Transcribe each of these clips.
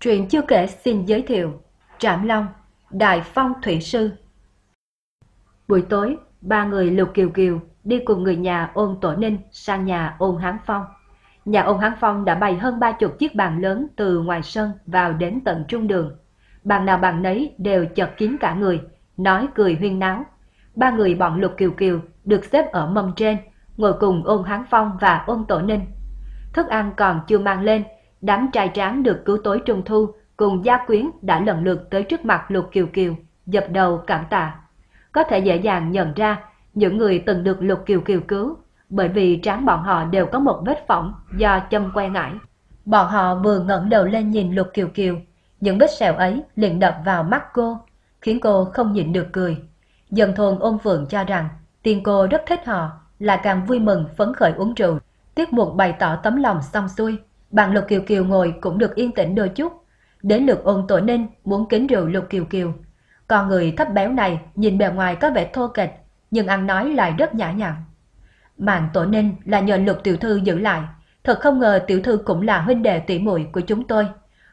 Truyện chưa kể xin giới thiệu Trạm Long, Đại Phong Thủy Sư Buổi tối, ba người Lục Kiều Kiều đi cùng người nhà ôn Tổ Ninh sang nhà ôn Hán Phong. Nhà ôn Hán Phong đã bày hơn ba chục chiếc bàn lớn từ ngoài sân vào đến tận trung đường. Bàn nào bàn nấy đều chật kín cả người, nói cười huyên náo. Ba người bọn Lục Kiều Kiều được xếp ở mâm trên, ngồi cùng ôn Hán Phong và ôn Tổ Ninh. Thức ăn còn chưa mang lên, đám trai tráng được cứu tối trung thu cùng gia quyến đã lần lượt tới trước mặt Lục Kiều Kiều, dập đầu cảm tạ. Có thể dễ dàng nhận ra những người từng được Lục Kiều Kiều cứu, bởi vì trán bọn họ đều có một vết phỏng do châm que ngải. Bọn họ vừa ngẩng đầu lên nhìn Lục Kiều Kiều, những vết sẹo ấy liền đập vào mắt cô, khiến cô không nhịn được cười. Dân thôn ôn phượng cho rằng tiên cô rất thích họ, là càng vui mừng phấn khởi uống rượu. Tiết mục bày tỏ tấm lòng xong xuôi, bạn Lục Kiều Kiều ngồi cũng được yên tĩnh đôi chút. Đến lượt ôn tổ ninh muốn kính rượu Lục Kiều Kiều. Con người thấp béo này nhìn bề ngoài có vẻ thô kệch, nhưng ăn nói lại rất nhã nhặn. Mạng tổ ninh là nhờ Lục Tiểu Thư giữ lại, thật không ngờ Tiểu Thư cũng là huynh đệ tỷ muội của chúng tôi.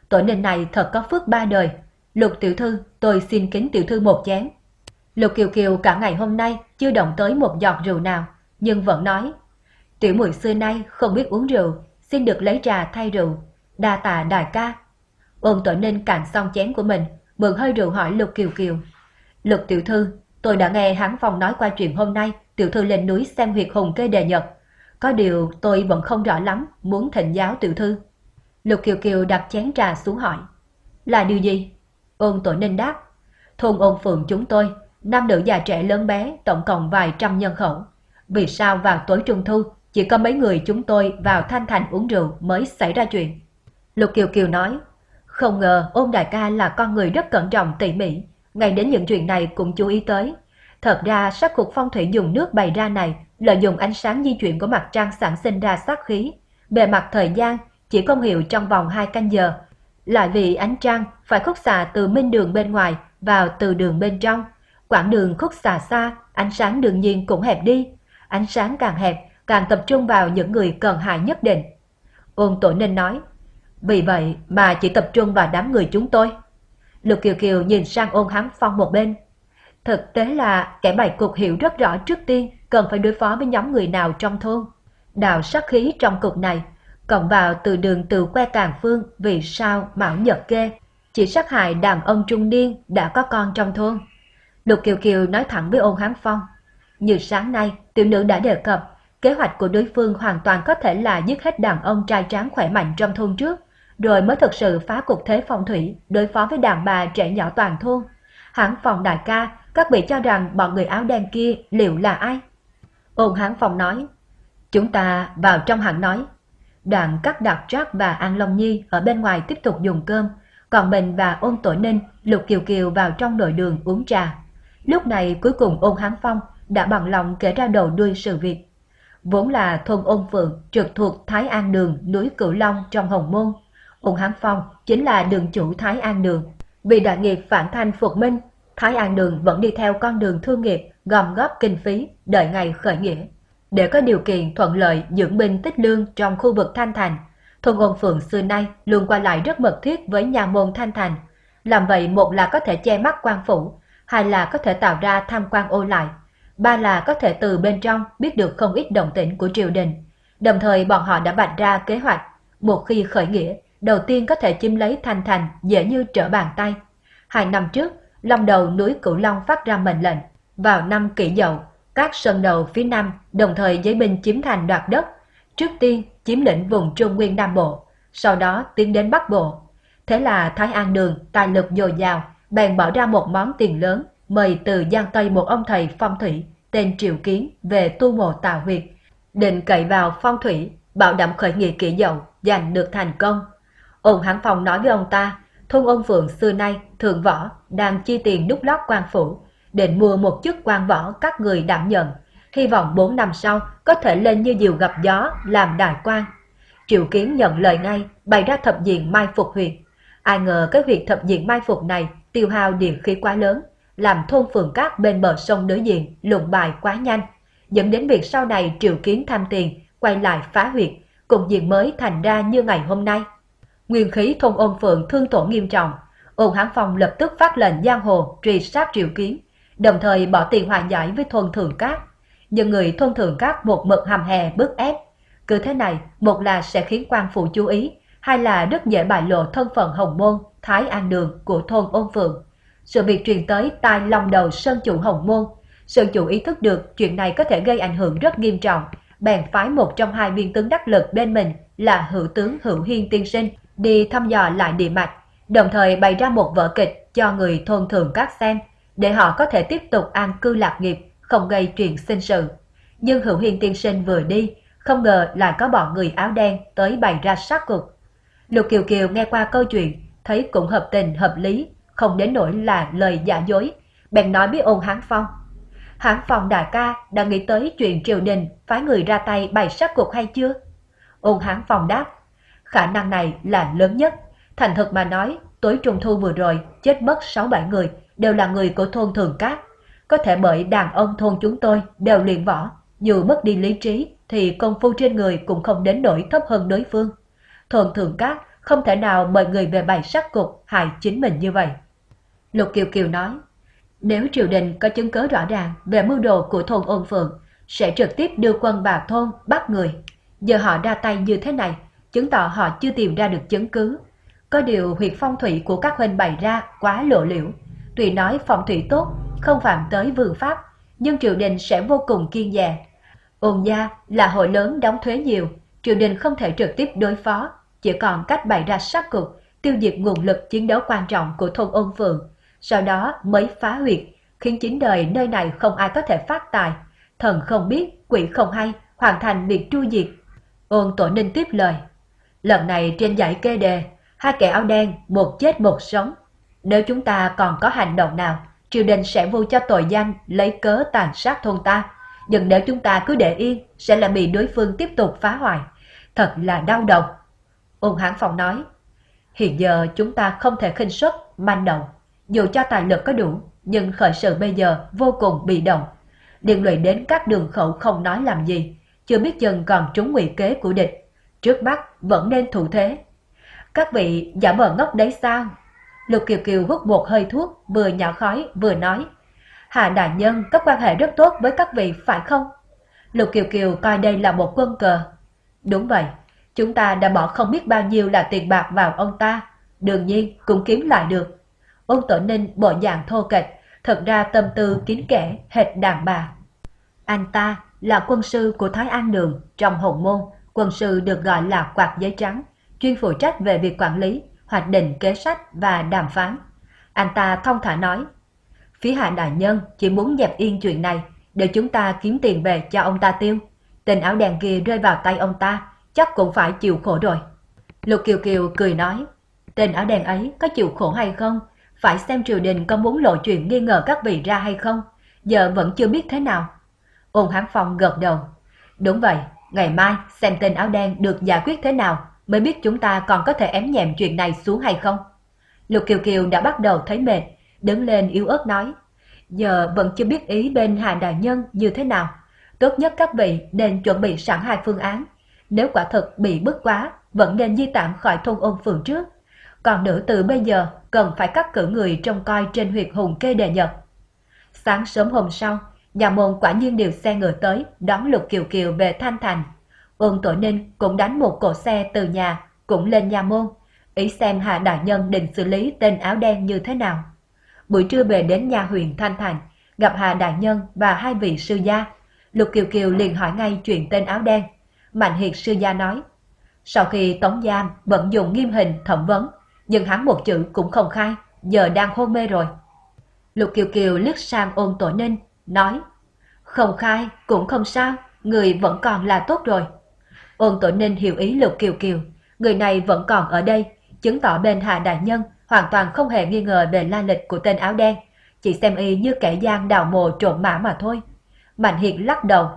Tổ ninh này thật có phước ba đời. Lục Tiểu Thư, tôi xin kính Tiểu Thư một chén. Lục Kiều Kiều cả ngày hôm nay chưa động tới một giọt rượu nào, nhưng vẫn nói. Tiểu muội xưa nay không biết uống rượu, xin được lấy trà thay rượu. Đa tạ đại ca. Ôn tội nên cạn xong chén của mình, mượn hơi rượu hỏi Lục Kiều Kiều. Lục tiểu thư, tôi đã nghe hắn phòng nói qua chuyện hôm nay tiểu thư lên núi xem huyệt hùng kê đề nhật. Có điều tôi vẫn không rõ lắm, muốn thịnh giáo tiểu thư. Lục Kiều Kiều đặt chén trà xuống hỏi. Là điều gì? Ôn tội nên đáp. Thôn ôn phượng chúng tôi, nam nữ già trẻ lớn bé, tổng cộng vài trăm nhân khẩu. Vì sao vào tối trung thu, chỉ có mấy người chúng tôi vào thanh thành uống rượu mới xảy ra chuyện? Lục Kiều Kiều nói, không ngờ ôn đại ca là con người rất cẩn trọng tỉ mỉ, ngay đến những chuyện này cũng chú ý tới. Thật ra sắc cục phong thủy dùng nước bày ra này lợi dụng ánh sáng di chuyển của mặt trăng sản sinh ra sát khí. Bề mặt thời gian chỉ công hiệu trong vòng 2 canh giờ. Lại vì ánh trăng phải khúc xạ từ minh đường bên ngoài vào từ đường bên trong. Quãng đường khúc xạ xa, ánh sáng đương nhiên cũng hẹp đi. Ánh sáng càng hẹp, càng tập trung vào những người cần hại nhất định. Ôn tổ nên nói, vì vậy mà chỉ tập trung vào đám người chúng tôi. Lục Kiều Kiều nhìn sang ôn hán phong một bên. Thực tế là kẻ bày cục hiểu rất rõ trước tiên cần phải đối phó với nhóm người nào trong thôn. Đào sát khí trong cục này, cộng vào từ đường từ que càng phương vì sao Mão Nhật Kê, chỉ sát hại đàn ông trung niên đã có con trong thôn. Lục Kiều Kiều nói thẳng với ôn hán phong. Như sáng nay, tiểu nữ đã đề cập, kế hoạch của đối phương hoàn toàn có thể là giết hết đàn ông trai tráng khỏe mạnh trong thôn trước, rồi mới thực sự phá cục thế phong thủy đối phó với đàn bà trẻ nhỏ toàn thôn. Hãng phòng đại ca, các vị cho rằng bọn người áo đen kia liệu là ai? Ôn hãng phòng nói, chúng ta vào trong hãng nói. Đoạn cắt đặt Trác và An Long Nhi ở bên ngoài tiếp tục dùng cơm, còn mình và ôn tổ ninh lục kiều kiều vào trong nội đường uống trà. Lúc này cuối cùng ôn hán phong đã bằng lòng kể ra đầu đuôi sự việc. Vốn là thôn ôn phượng trực thuộc Thái An Đường núi Cửu Long trong Hồng Môn. Ung Hán Phong chính là đường chủ Thái An Đường. Vì đại nghiệp phản thanh phục minh, Thái An Đường vẫn đi theo con đường thương nghiệp gom góp kinh phí đợi ngày khởi nghĩa. Để có điều kiện thuận lợi dưỡng binh tích lương trong khu vực Thanh Thành, thôn ôn Phượng xưa nay luôn qua lại rất mật thiết với nhà môn Thanh Thành. Làm vậy một là có thể che mắt quan phủ, hai là có thể tạo ra tham quan ô lại, ba là có thể từ bên trong biết được không ít động tĩnh của triều đình. Đồng thời bọn họ đã bạch ra kế hoạch, một khi khởi nghĩa đầu tiên có thể chiếm lấy thành Thành dễ như trở bàn tay. Hai năm trước, Long đầu núi Cửu Long phát ra mệnh lệnh. Vào năm kỷ dậu, các sơn đầu phía Nam đồng thời giấy binh chiếm thành đoạt đất. Trước tiên chiếm lĩnh vùng Trung Nguyên Nam Bộ, sau đó tiến đến Bắc Bộ. Thế là Thái An Đường tài lực dồi dào, bèn bỏ ra một món tiền lớn, mời từ Giang Tây một ông thầy phong thủy tên Triệu Kiến về tu mộ tào huyệt, định cậy vào phong thủy, bảo đảm khởi nghĩa kỷ dậu, giành được thành công. Ông Hán Phong nói với ông ta, thôn ông phượng xưa nay thượng võ đang chi tiền đúc lót quan phủ, định mua một chức quan võ các người đảm nhận, hy vọng 4 năm sau có thể lên như diều gặp gió làm đại quan. Triệu Kiến nhận lời ngay, bày ra thập diện mai phục huyệt. Ai ngờ cái huyệt thập diện mai phục này tiêu hao điện khí quá lớn, làm thôn phường các bên bờ sông đối diện lụng bài quá nhanh, dẫn đến việc sau này Triệu Kiến tham tiền quay lại phá huyệt, cục diện mới thành ra như ngày hôm nay. Nguyên khí thôn ôn phượng thương tổn nghiêm trọng, ôn hãng phong lập tức phát lệnh giang hồ truy sát triệu kiến, đồng thời bỏ tiền hòa giải với thôn thường cát. Nhưng người thôn thường cát một mực hàm hè bức ép. Cứ thế này, một là sẽ khiến quan phụ chú ý, hai là rất dễ bại lộ thân phận hồng môn, thái an đường của thôn ôn phượng. Sự việc truyền tới tai lòng đầu sơn chủ hồng môn. Sơn chủ ý thức được chuyện này có thể gây ảnh hưởng rất nghiêm trọng, bèn phái một trong hai viên tướng đắc lực bên mình là hữu tướng hữu hiên tiên sinh đi thăm dò lại địa mạch, đồng thời bày ra một vở kịch cho người thôn thường các xem, để họ có thể tiếp tục an cư lạc nghiệp, không gây chuyện sinh sự. Nhưng hữu hiên tiên sinh vừa đi, không ngờ lại có bọn người áo đen tới bày ra sát cục. Lục Kiều Kiều nghe qua câu chuyện, thấy cũng hợp tình hợp lý, không đến nỗi là lời giả dối, bèn nói với ôn Hán Phong. Hán Phong đại ca đã nghĩ tới chuyện triều đình phái người ra tay bày sát cục hay chưa? Ôn Hán Phong đáp, khả năng này là lớn nhất. Thành thực mà nói, tối trung thu vừa rồi chết mất 6-7 người đều là người của thôn Thường Cát. Có thể bởi đàn ông thôn chúng tôi đều luyện võ, dù mất đi lý trí thì công phu trên người cũng không đến nỗi thấp hơn đối phương. Thôn Thường Cát không thể nào mời người về bày sát cục hại chính mình như vậy. Lục Kiều Kiều nói, nếu triều đình có chứng cứ rõ ràng về mưu đồ của thôn ôn phượng, sẽ trực tiếp đưa quân vào thôn bắt người. Giờ họ ra tay như thế này, chứng tỏ họ chưa tìm ra được chứng cứ. Có điều huyệt phong thủy của các huynh bày ra quá lộ liễu. Tuy nói phong thủy tốt, không phạm tới vương pháp, nhưng triều đình sẽ vô cùng kiên dè. Ôn gia là hội lớn đóng thuế nhiều, triều đình không thể trực tiếp đối phó, chỉ còn cách bày ra sát cục, tiêu diệt nguồn lực chiến đấu quan trọng của thôn ôn phượng, sau đó mới phá huyệt, khiến chính đời nơi này không ai có thể phát tài. Thần không biết, quỷ không hay, hoàn thành việc tru diệt. Ôn tổ ninh tiếp lời. Lần này trên giải kê đề, hai kẻ áo đen, một chết một sống. Nếu chúng ta còn có hành động nào, triều đình sẽ vu cho tội danh lấy cớ tàn sát thôn ta. Nhưng nếu chúng ta cứ để yên, sẽ là bị đối phương tiếp tục phá hoại. Thật là đau đầu. Ôn hãng phòng nói, hiện giờ chúng ta không thể khinh suất, manh động. Dù cho tài lực có đủ, nhưng khởi sự bây giờ vô cùng bị động. Điện lụy đến các đường khẩu không nói làm gì, chưa biết chừng còn trúng nguy kế của địch. Trước mắt vẫn nên thủ thế. Các vị giả vờ ngốc đấy sao? Lục Kiều Kiều hút một hơi thuốc, vừa nhỏ khói vừa nói. Hà đại nhân có quan hệ rất tốt với các vị phải không? Lục Kiều Kiều coi đây là một quân cờ. Đúng vậy, chúng ta đã bỏ không biết bao nhiêu là tiền bạc vào ông ta, đương nhiên cũng kiếm lại được. Ôn Tổ Ninh bộ dạng thô kệch, thật ra tâm tư kín kẽ, hệt đàn bà. Anh ta là quân sư của Thái An Đường trong hồn môn, quân sư được gọi là quạt giấy trắng, chuyên phụ trách về việc quản lý, hoạch định kế sách và đàm phán. Anh ta thông thả nói, phía hạ đại nhân chỉ muốn dẹp yên chuyện này để chúng ta kiếm tiền về cho ông ta tiêu. Tình áo đèn kia rơi vào tay ông ta, chắc cũng phải chịu khổ rồi. Lục Kiều Kiều cười nói, tên áo đèn ấy có chịu khổ hay không phải xem triều đình có muốn lộ chuyện nghi ngờ các vị ra hay không, giờ vẫn chưa biết thế nào. Ôn Hán Phong gật đầu. Đúng vậy, ngày mai xem tên áo đen được giải quyết thế nào mới biết chúng ta còn có thể ém nhẹm chuyện này xuống hay không. Lục Kiều Kiều đã bắt đầu thấy mệt, đứng lên yếu ớt nói. Giờ vẫn chưa biết ý bên Hà Đại Nhân như thế nào. Tốt nhất các vị nên chuẩn bị sẵn hai phương án. Nếu quả thực bị bức quá, vẫn nên di tạm khỏi thôn ôn phường trước. Còn nữ từ bây giờ cần phải cắt cử người trông coi trên huyệt hùng kê đề nhật. Sáng sớm hôm sau, nhà môn quả nhiên điều xe ngựa tới đón Lục Kiều Kiều về Thanh Thành. Ôn Tổ Ninh cũng đánh một cổ xe từ nhà, cũng lên nhà môn, ý xem Hạ Đại Nhân định xử lý tên áo đen như thế nào. Buổi trưa về đến nhà huyện Thanh Thành, gặp Hạ Đại Nhân và hai vị sư gia. Lục Kiều Kiều liền hỏi ngay chuyện tên áo đen. Mạnh Hiệt sư gia nói, sau khi tống giam vận dụng nghiêm hình thẩm vấn, nhưng hắn một chữ cũng không khai, giờ đang hôn mê rồi. Lục Kiều Kiều liếc sang ôn tổ ninh, nói, không khai cũng không sao, người vẫn còn là tốt rồi. Ôn tổ ninh hiểu ý Lục Kiều Kiều, người này vẫn còn ở đây, chứng tỏ bên Hạ Đại Nhân hoàn toàn không hề nghi ngờ về la lịch của tên áo đen, chỉ xem y như kẻ gian đào mồ trộm mã mà thôi. Mạnh Hiệt lắc đầu.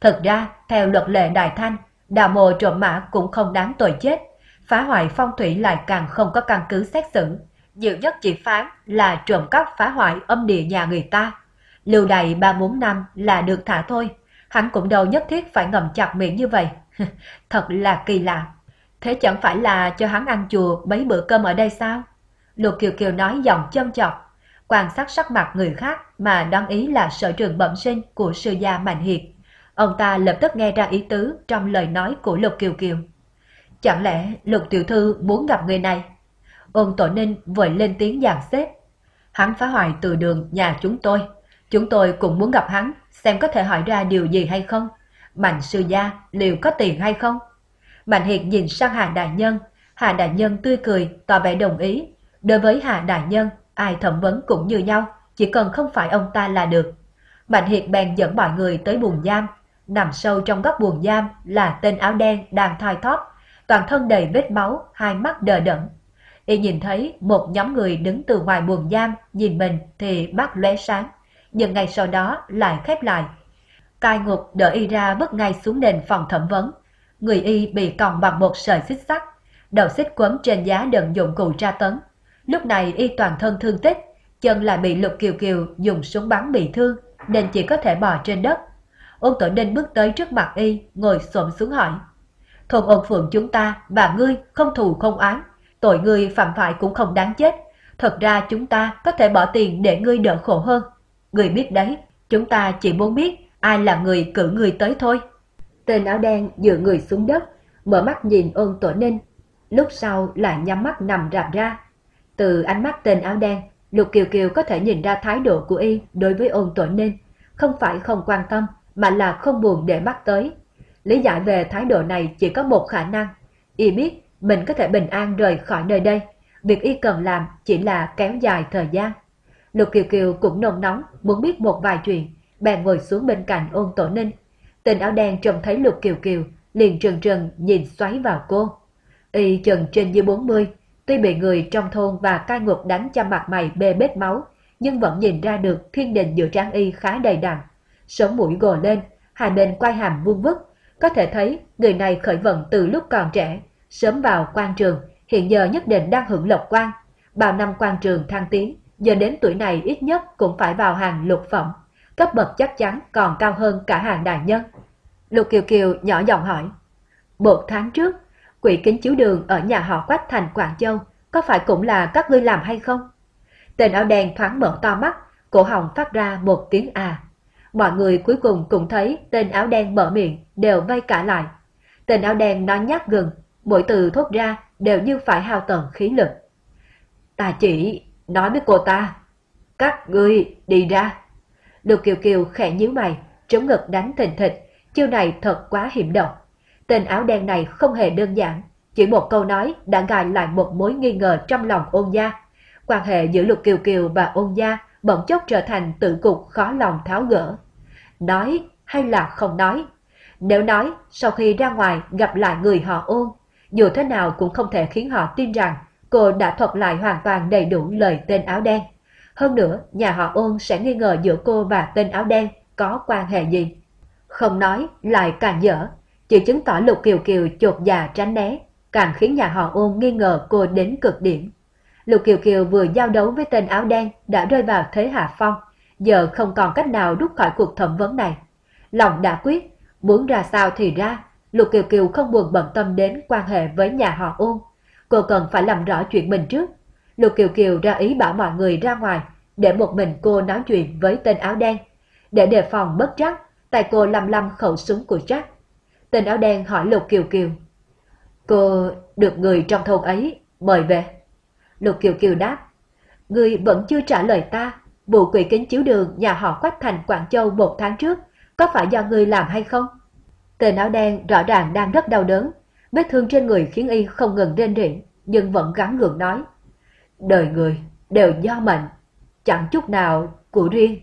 Thật ra, theo luật lệ Đại Thanh, đào mồ trộm mã cũng không đáng tội chết, phá hoại phong thủy lại càng không có căn cứ xét xử. Nhiều nhất chỉ phán là trộm cắp phá hoại âm địa nhà người ta. Lưu đày ba bốn năm là được thả thôi. Hắn cũng đâu nhất thiết phải ngậm chặt miệng như vậy. Thật là kỳ lạ. Thế chẳng phải là cho hắn ăn chùa mấy bữa cơm ở đây sao? Lục Kiều Kiều nói giọng châm chọc, quan sát sắc mặt người khác mà đoán ý là sở trường bẩm sinh của sư gia Mạnh Hiệt. Ông ta lập tức nghe ra ý tứ trong lời nói của Lục Kiều Kiều. Chẳng lẽ Lục Tiểu Thư muốn gặp người này? Ôn Tổ Ninh vội lên tiếng giảng xếp. Hắn phá hoại từ đường nhà chúng tôi. Chúng tôi cũng muốn gặp hắn, xem có thể hỏi ra điều gì hay không. Mạnh sư gia liệu có tiền hay không? Mạnh Hiệt nhìn sang Hà Đại Nhân. Hà Đại Nhân tươi cười, tỏ vẻ đồng ý. Đối với Hà Đại Nhân, ai thẩm vấn cũng như nhau, chỉ cần không phải ông ta là được. Mạnh Hiệt bèn dẫn mọi người tới buồng giam. Nằm sâu trong góc buồng giam là tên áo đen đang thoi thóp, toàn thân đầy vết máu, hai mắt đờ đẫn. Y nhìn thấy một nhóm người đứng từ ngoài buồng giam nhìn mình thì mắt lóe sáng, nhưng ngay sau đó lại khép lại. Cai ngục đỡ y ra bước ngay xuống nền phòng thẩm vấn. Người y bị còng bằng một sợi xích sắt, đầu xích quấn trên giá đựng dụng cụ tra tấn. Lúc này y toàn thân thương tích, chân lại bị Lục Kiều Kiều dùng súng bắn bị thương, nên chỉ có thể bò trên đất. Ôn Tổ Ninh bước tới trước mặt y, ngồi xổm xuống hỏi. Thôn ôn phượng chúng ta và ngươi không thù không oán, tội ngươi phạm phải cũng không đáng chết. Thật ra chúng ta có thể bỏ tiền để ngươi đỡ khổ hơn. Ngươi biết đấy, chúng ta chỉ muốn biết ai là người cử ngươi tới thôi. Tên áo đen dựa người xuống đất, mở mắt nhìn ôn tổ ninh, lúc sau lại nhắm mắt nằm rạp ra. Từ ánh mắt tên áo đen, Lục Kiều Kiều có thể nhìn ra thái độ của y đối với ôn tổ ninh, không phải không quan tâm, mà là không buồn để mắt tới. Lý giải về thái độ này chỉ có một khả năng, y biết mình có thể bình an rời khỏi nơi đây, việc y cần làm chỉ là kéo dài thời gian. Lục Kiều Kiều cũng nôn nóng muốn biết một vài chuyện, bèn ngồi xuống bên cạnh ôn tổ ninh. Tên áo đen trông thấy Lục Kiều Kiều, liền trừng trừng nhìn xoáy vào cô. Y trần trên dưới 40, tuy bị người trong thôn và cai ngục đánh cho mặt mày bê bết máu, nhưng vẫn nhìn ra được thiên đình giữa trang y khá đầy đặn. Sống mũi gồ lên, hai bên quay hàm vuông vức, có thể thấy người này khởi vận từ lúc còn trẻ, sớm vào quan trường, hiện giờ nhất định đang hưởng lộc quan. Bao năm quan trường thăng tiến, giờ đến tuổi này ít nhất cũng phải vào hàng lục phẩm cấp bậc chắc chắn còn cao hơn cả hàng đại nhân. Lục Kiều Kiều nhỏ giọng hỏi, một tháng trước, quỷ kính chiếu đường ở nhà họ Quách thành Quảng Châu có phải cũng là các ngươi làm hay không? Tên áo đen thoáng mở to mắt, cổ họng phát ra một tiếng à. Mọi người cuối cùng cũng thấy tên áo đen mở miệng đều vây cả lại. Tên áo đen nói nhát gừng, mỗi từ thốt ra đều như phải hao tận khí lực. Ta chỉ nói với cô ta, các ngươi đi ra. Lục Kiều Kiều khẽ nhíu mày, chống ngực đánh thình thịch, chiêu này thật quá hiểm độc. Tên áo đen này không hề đơn giản, chỉ một câu nói đã gài lại một mối nghi ngờ trong lòng ôn gia. Quan hệ giữa Lục Kiều Kiều và ôn gia bỗng chốc trở thành tự cục khó lòng tháo gỡ. Nói hay là không nói? Nếu nói, sau khi ra ngoài gặp lại người họ ôn, dù thế nào cũng không thể khiến họ tin rằng cô đã thuật lại hoàn toàn đầy đủ lời tên áo đen. Hơn nữa, nhà họ ôn sẽ nghi ngờ giữa cô và tên áo đen có quan hệ gì. Không nói, lại càng dở, chỉ chứng tỏ Lục Kiều Kiều chột già tránh né, càng khiến nhà họ ôn nghi ngờ cô đến cực điểm. Lục Kiều Kiều vừa giao đấu với tên áo đen đã rơi vào thế hạ phong, giờ không còn cách nào rút khỏi cuộc thẩm vấn này. Lòng đã quyết, muốn ra sao thì ra, Lục Kiều Kiều không buồn bận tâm đến quan hệ với nhà họ ôn. Cô cần phải làm rõ chuyện mình trước, Lục Kiều Kiều ra ý bảo mọi người ra ngoài, để một mình cô nói chuyện với tên áo đen. Để đề phòng bất trắc, tay cô lăm lăm khẩu súng của Jack. Tên áo đen hỏi Lục Kiều Kiều. Cô được người trong thôn ấy mời về. Lục Kiều Kiều đáp. Người vẫn chưa trả lời ta. Vụ quỷ kính chiếu đường nhà họ Quách Thành Quảng Châu một tháng trước, có phải do người làm hay không? Tên áo đen rõ ràng đang rất đau đớn. Vết thương trên người khiến y không ngừng rên rỉ, nhưng vẫn gắng gượng nói. Đời người đều do mệnh, chẳng chút nào của riêng.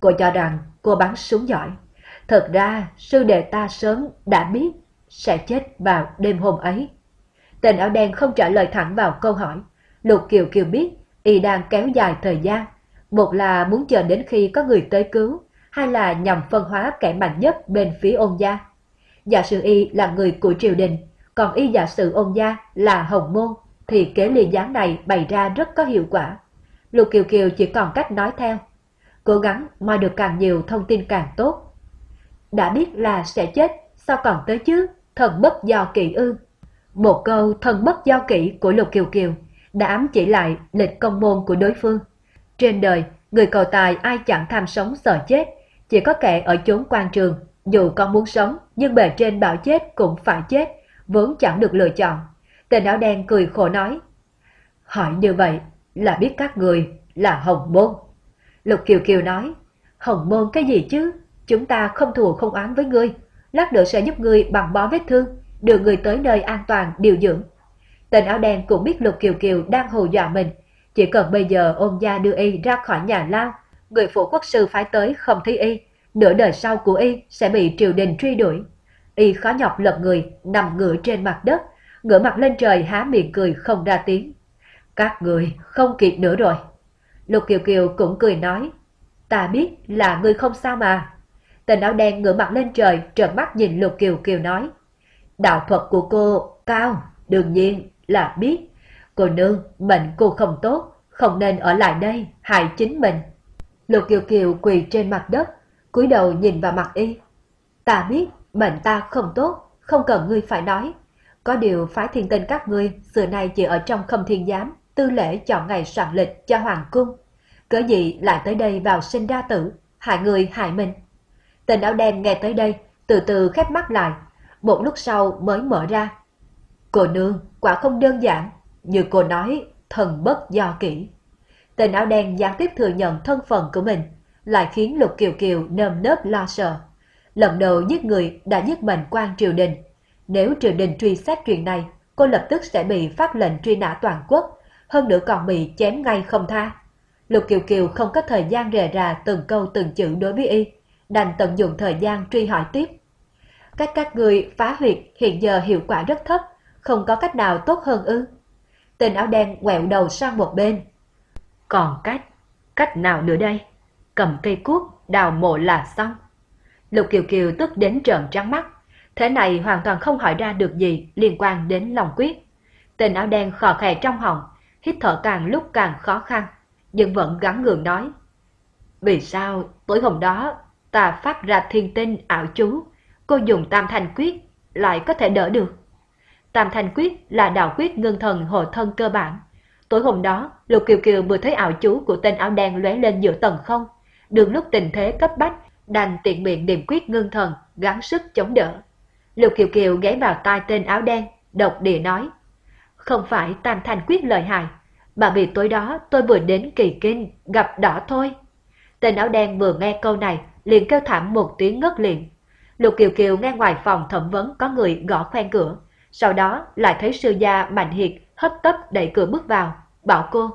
Cô cho rằng cô bắn súng giỏi. Thật ra sư đệ ta sớm đã biết sẽ chết vào đêm hôm ấy. Tên áo đen không trả lời thẳng vào câu hỏi. Lục Kiều Kiều biết y đang kéo dài thời gian. Một là muốn chờ đến khi có người tới cứu, hai là nhằm phân hóa kẻ mạnh nhất bên phía ôn gia. Giả sử y là người của triều đình, còn y giả sử ôn gia là hồng môn thì kế ly gián này bày ra rất có hiệu quả. Lục Kiều Kiều chỉ còn cách nói theo. Cố gắng moi được càng nhiều thông tin càng tốt. Đã biết là sẽ chết, sao còn tới chứ? Thần bất do kỳ ư. Một câu thần bất do kỹ của Lục Kiều Kiều đã ám chỉ lại lịch công môn của đối phương. Trên đời, người cầu tài ai chẳng tham sống sợ chết, chỉ có kẻ ở chốn quan trường, dù con muốn sống nhưng bề trên bảo chết cũng phải chết, vốn chẳng được lựa chọn. Tên áo đen cười khổ nói, hỏi như vậy là biết các người là hồng môn. Lục Kiều Kiều nói, hồng môn cái gì chứ, chúng ta không thù không oán với ngươi, lát nữa sẽ giúp ngươi bằng bó vết thương, đưa người tới nơi an toàn điều dưỡng. Tên áo đen cũng biết Lục Kiều Kiều đang hù dọa mình, chỉ cần bây giờ ôn gia đưa y ra khỏi nhà lao, người phụ quốc sư phái tới không thấy y, nửa đời sau của y sẽ bị triều đình truy đuổi. Y khó nhọc lật người, nằm ngửa trên mặt đất, ngửa mặt lên trời há miệng cười không ra tiếng. Các người không kịp nữa rồi. Lục Kiều Kiều cũng cười nói, ta biết là người không sao mà. Tên áo đen ngửa mặt lên trời trợn mắt nhìn Lục Kiều Kiều nói, đạo thuật của cô cao, đương nhiên là biết. Cô nương, bệnh cô không tốt, không nên ở lại đây, hại chính mình. Lục Kiều Kiều quỳ trên mặt đất, cúi đầu nhìn vào mặt y. Ta biết, bệnh ta không tốt, không cần ngươi phải nói. Có điều phái thiên tinh các ngươi xưa nay chỉ ở trong không thiên giám, tư lễ chọn ngày soạn lịch cho hoàng cung. Cớ gì lại tới đây vào sinh ra tử, hại người hại mình. Tên áo đen nghe tới đây, từ từ khép mắt lại, một lúc sau mới mở ra. Cô nương, quả không đơn giản, như cô nói, thần bất do kỹ. Tên áo đen gián tiếp thừa nhận thân phận của mình, lại khiến Lục Kiều Kiều nơm nớp lo sợ. Lần đầu giết người đã giết mệnh quan triều đình. Nếu triều đình truy xét chuyện này, cô lập tức sẽ bị phát lệnh truy nã toàn quốc, hơn nữa còn bị chém ngay không tha. Lục Kiều Kiều không có thời gian rề rà từng câu từng chữ đối với y, đành tận dụng thời gian truy hỏi tiếp. Cách các người phá huyệt hiện giờ hiệu quả rất thấp, không có cách nào tốt hơn ư. Tên áo đen quẹo đầu sang một bên. Còn cách, cách nào nữa đây? Cầm cây cuốc, đào mộ là xong. Lục Kiều Kiều tức đến trợn trắng mắt. Thế này hoàn toàn không hỏi ra được gì liên quan đến lòng quyết. Tên áo đen khò khè trong họng, hít thở càng lúc càng khó khăn, nhưng vẫn gắn gượng nói. Vì sao tối hôm đó ta phát ra thiên tinh ảo chú, cô dùng tam thành quyết lại có thể đỡ được? Tam Thanh quyết là đạo quyết ngưng thần hộ thân cơ bản. Tối hôm đó, Lục Kiều Kiều vừa thấy ảo chú của tên áo đen lóe lên giữa tầng không. Đường lúc tình thế cấp bách, đành tiện miệng niệm quyết ngưng thần, gắng sức chống đỡ. Lục Kiều Kiều ghé vào tai tên áo đen, độc địa nói. Không phải tam Thanh quyết lợi hại, mà vì tối đó tôi vừa đến kỳ kinh, gặp đỏ thôi. Tên áo đen vừa nghe câu này, liền kêu thảm một tiếng ngất liền. Lục Kiều Kiều nghe ngoài phòng thẩm vấn có người gõ khoen cửa, sau đó lại thấy sư gia Mạnh Hiệt hấp tấp đẩy cửa bước vào, bảo cô.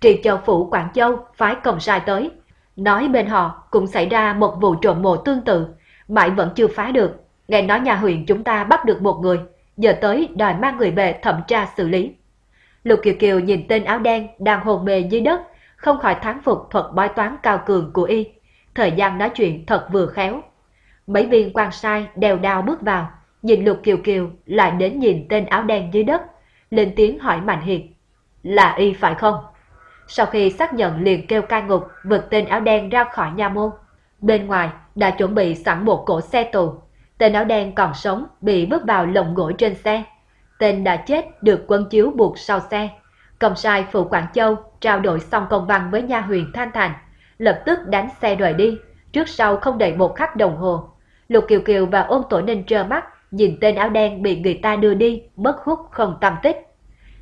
triều châu phủ Quảng Châu phái công sai tới, nói bên họ cũng xảy ra một vụ trộm mộ tương tự, mãi vẫn chưa phá được. Nghe nói nhà huyện chúng ta bắt được một người, giờ tới đòi mang người về thẩm tra xử lý. Lục Kiều Kiều nhìn tên áo đen đang hồn mê dưới đất, không khỏi thán phục thuật bói toán cao cường của y. Thời gian nói chuyện thật vừa khéo. Mấy viên quan sai đèo đao bước vào, nhìn Lục Kiều Kiều lại đến nhìn tên áo đen dưới đất, lên tiếng hỏi Mạnh Hiệt. Là y phải không? Sau khi xác nhận liền kêu cai ngục vượt tên áo đen ra khỏi nhà môn. Bên ngoài đã chuẩn bị sẵn một cổ xe tù. Tên áo đen còn sống bị bước vào lồng gỗ trên xe. Tên đã chết được quân chiếu buộc sau xe. Công sai phụ Quảng Châu trao đổi xong công văn với nha huyền Thanh Thành, lập tức đánh xe rời đi, trước sau không đầy một khắc đồng hồ. Lục Kiều Kiều và ôn tổ ninh trơ mắt, nhìn tên áo đen bị người ta đưa đi, mất hút không tâm tích.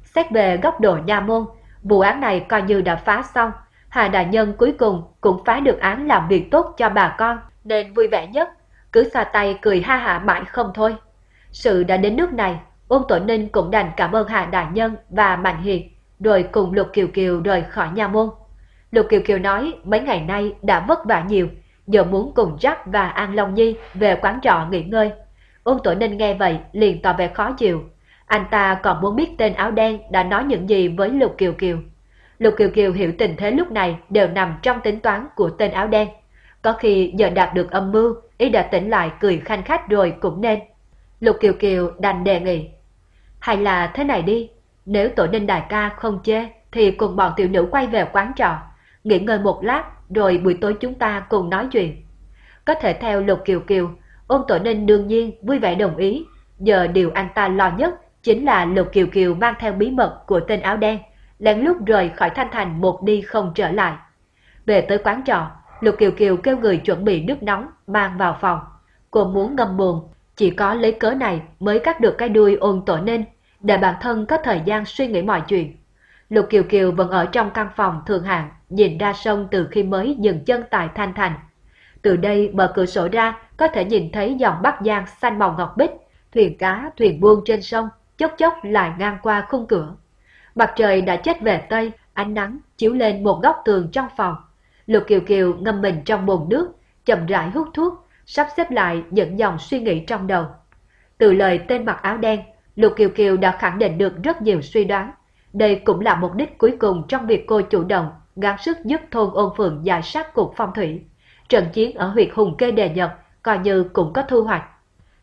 Xét về góc độ nha môn, vụ án này coi như đã phá xong. Hà Đại Nhân cuối cùng cũng phá được án làm việc tốt cho bà con, nên vui vẻ nhất, cứ xoa tay cười ha hạ mãi không thôi. Sự đã đến nước này, ôn tổ ninh cũng đành cảm ơn Hà Đại Nhân và Mạnh Hiền, rồi cùng Lục Kiều Kiều rời khỏi nhà môn. Lục Kiều Kiều nói mấy ngày nay đã vất vả nhiều, giờ muốn cùng Jack và An Long Nhi về quán trọ nghỉ ngơi. Ôn tổ ninh nghe vậy liền tỏ vẻ khó chịu. Anh ta còn muốn biết tên áo đen đã nói những gì với Lục Kiều Kiều. Lục Kiều Kiều hiểu tình thế lúc này đều nằm trong tính toán của tên áo đen. Có khi giờ đạt được âm mưu, ý đã tỉnh lại cười khanh khách rồi cũng nên. Lục Kiều Kiều đành đề nghị. Hay là thế này đi, nếu tổ ninh đại ca không chê, thì cùng bọn tiểu nữ quay về quán trọ, nghỉ ngơi một lát, rồi buổi tối chúng ta cùng nói chuyện. Có thể theo Lục Kiều Kiều, ôn tổ ninh đương nhiên vui vẻ đồng ý, giờ điều anh ta lo nhất chính là Lục Kiều Kiều mang theo bí mật của tên áo đen, lén lút rời khỏi Thanh Thành một đi không trở lại. Về tới quán trọ, Lục Kiều Kiều kêu người chuẩn bị nước nóng mang vào phòng. Cô muốn ngâm buồn, chỉ có lấy cớ này mới cắt được cái đuôi ôn tổ nên, để bản thân có thời gian suy nghĩ mọi chuyện. Lục Kiều Kiều vẫn ở trong căn phòng thường hạng, nhìn ra sông từ khi mới dừng chân tại Thanh Thành. Từ đây mở cửa sổ ra, có thể nhìn thấy dòng bắc giang xanh màu ngọc bích, thuyền cá, thuyền buông trên sông, chốc chốc lại ngang qua khung cửa. Mặt trời đã chết về Tây, ánh nắng chiếu lên một góc tường trong phòng. Lục Kiều Kiều ngâm mình trong bồn nước, chậm rãi hút thuốc, sắp xếp lại những dòng suy nghĩ trong đầu. Từ lời tên mặc áo đen, Lục Kiều Kiều đã khẳng định được rất nhiều suy đoán. Đây cũng là mục đích cuối cùng trong việc cô chủ động gắng sức giúp thôn ôn phường giải sát cục phong thủy. Trận chiến ở huyệt hùng kê đề nhật coi như cũng có thu hoạch.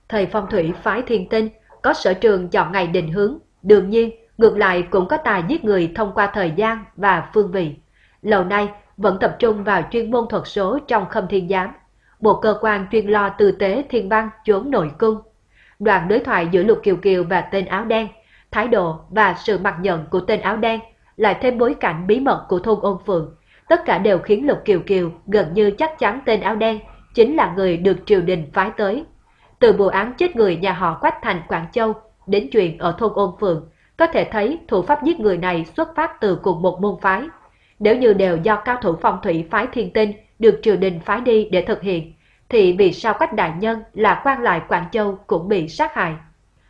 Thầy phong thủy phái thiên tinh có sở trường chọn ngày định hướng, đương nhiên ngược lại cũng có tài giết người thông qua thời gian và phương vị. Lâu nay vẫn tập trung vào chuyên môn thuật số trong khâm thiên giám, một cơ quan chuyên lo tư tế thiên văn chốn nội cung. Đoạn đối thoại giữa Lục Kiều Kiều và tên áo đen, thái độ và sự mặc nhận của tên áo đen lại thêm bối cảnh bí mật của thôn ôn phượng. Tất cả đều khiến Lục Kiều Kiều gần như chắc chắn tên áo đen chính là người được triều đình phái tới. Từ vụ án chết người nhà họ Quách thành Quảng Châu đến chuyện ở thôn ôn phượng, có thể thấy thủ pháp giết người này xuất phát từ cùng một môn phái. Nếu như đều do cao thủ phong thủy phái thiên tinh được triều đình phái đi để thực hiện, thì vì sao Quách Đại Nhân là quan lại Quảng Châu cũng bị sát hại?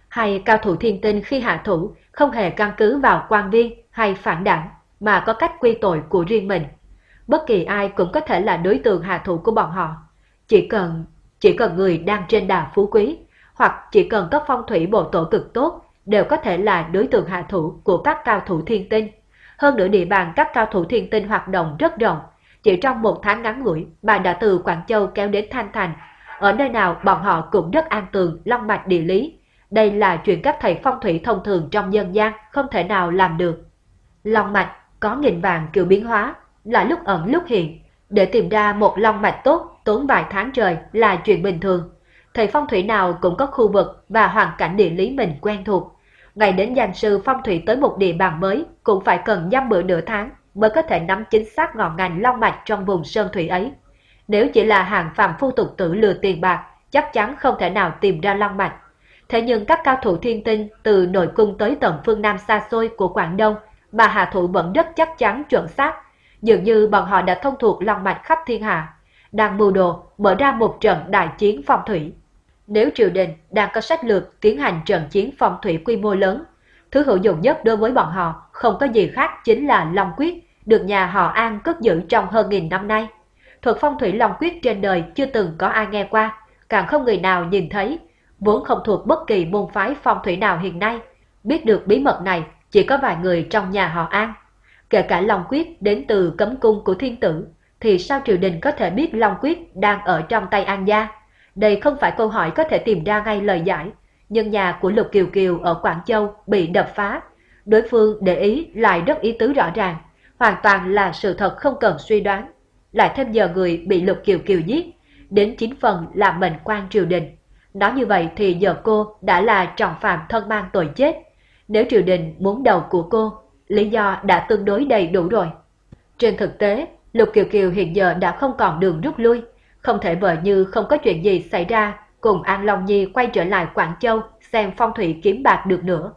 Hay cao thủ thiên tinh khi hạ thủ không hề căn cứ vào quan viên hay phản đảng, mà có cách quy tội của riêng mình. Bất kỳ ai cũng có thể là đối tượng hạ thủ của bọn họ. Chỉ cần chỉ cần người đang trên đà phú quý, hoặc chỉ cần có phong thủy bộ tổ cực tốt, đều có thể là đối tượng hạ thủ của các cao thủ thiên tinh. Hơn nữa địa bàn các cao thủ thiên tinh hoạt động rất rộng, chỉ trong một tháng ngắn ngủi, bà đã từ Quảng Châu kéo đến Thanh Thành. Ở nơi nào bọn họ cũng rất an tường, long mạch địa lý. Đây là chuyện các thầy phong thủy thông thường trong dân gian không thể nào làm được. Long mạch có nghìn vàng kiểu biến hóa, là lúc ẩn lúc hiện. Để tìm ra một long mạch tốt tốn vài tháng trời là chuyện bình thường. Thầy phong thủy nào cũng có khu vực và hoàn cảnh địa lý mình quen thuộc. Ngày đến giang sư phong thủy tới một địa bàn mới cũng phải cần dăm bữa nửa tháng mới có thể nắm chính xác ngọn ngành long mạch trong vùng sơn thủy ấy. Nếu chỉ là hàng phàm phu tục tử lừa tiền bạc, chắc chắn không thể nào tìm ra long mạch. Thế nhưng các cao thủ thiên tinh từ nội cung tới tận phương Nam xa xôi của Quảng Đông mà hạ thủ vẫn rất chắc chắn chuẩn xác. Dường như bọn họ đã thông thuộc long mạch khắp thiên hạ, đang mưu đồ mở ra một trận đại chiến phong thủy. Nếu triều đình đang có sách lược tiến hành trận chiến phong thủy quy mô lớn, thứ hữu dụng nhất đối với bọn họ không có gì khác chính là Long Quyết, được nhà họ An cất giữ trong hơn nghìn năm nay. Thuật phong thủy Long Quyết trên đời chưa từng có ai nghe qua, càng không người nào nhìn thấy, vốn không thuộc bất kỳ môn phái phong thủy nào hiện nay. Biết được bí mật này chỉ có vài người trong nhà họ An. Kể cả Long Quyết đến từ cấm cung của thiên tử, thì sao triều đình có thể biết Long Quyết đang ở trong tay An gia? Đây không phải câu hỏi có thể tìm ra ngay lời giải, nhưng nhà của Lục Kiều Kiều ở Quảng Châu bị đập phá. Đối phương để ý lại rất ý tứ rõ ràng, hoàn toàn là sự thật không cần suy đoán. Lại thêm giờ người bị Lục Kiều Kiều giết, đến chín phần là mệnh quan triều đình. Nói như vậy thì giờ cô đã là trọng phạm thân mang tội chết. Nếu triều đình muốn đầu của cô, lý do đã tương đối đầy đủ rồi. Trên thực tế, Lục Kiều Kiều hiện giờ đã không còn đường rút lui, không thể vợ như không có chuyện gì xảy ra cùng An Long Nhi quay trở lại Quảng Châu xem phong thủy kiếm bạc được nữa.